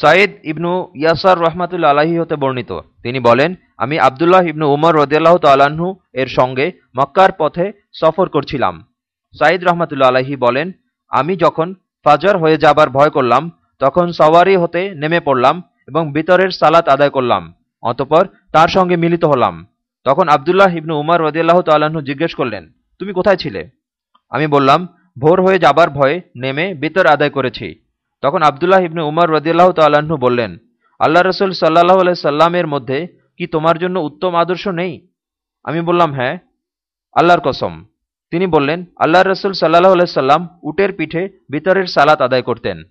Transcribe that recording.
সাইদ ইবনু ইয়াসার রহমাতুল্লা আলাহি হতে বর্ণিত। তিনি বলেন, আমি আবদুল্লাহ ইবনু উমর রদিয়াল্লাহ তাল্লাহ্ন এর সঙ্গে মক্কার পথে সফর করছিলাম। সাইদ রহমাতুল্লা আলাহি বলেন, আমি যখন ফাজার হয়ে যাবার ভয় করলাম, তখন সওয়ারি হতে নেমে পড়লাম এবং বিতরের সালাত আদায় করলাম, অতপর তার সঙ্গে মিলিত হলাম। তখন আবদুল্লাহ ইবনু উমর রদিয়াল্লাহ তাল্লাহ্ন জিজ্ঞেস করলেন, তুমি কোথায় ছিলে? আমি বললাম, ভোর হয়ে যাবার ভয়ে নেমে বিতর আদায় করেছি। তখন আবদুল্লাহ ইবনু উমর রদিয়াল্লাহ তাল্লাহ্ন বললেন আল্লাহ রসুল সাল্লাহ আলাই সাল্লামের মধ্যে কি তোমার জন্য উত্তম আদর্শ নেই? আমি বললাম হ্যাঁ আল্লাহর কসম। তিনি বললেন আল্লাহ রসুল সাল্লাহ আলাই সাল্লাম উটের পিঠে বিতরের সালাত আদায় করতেন।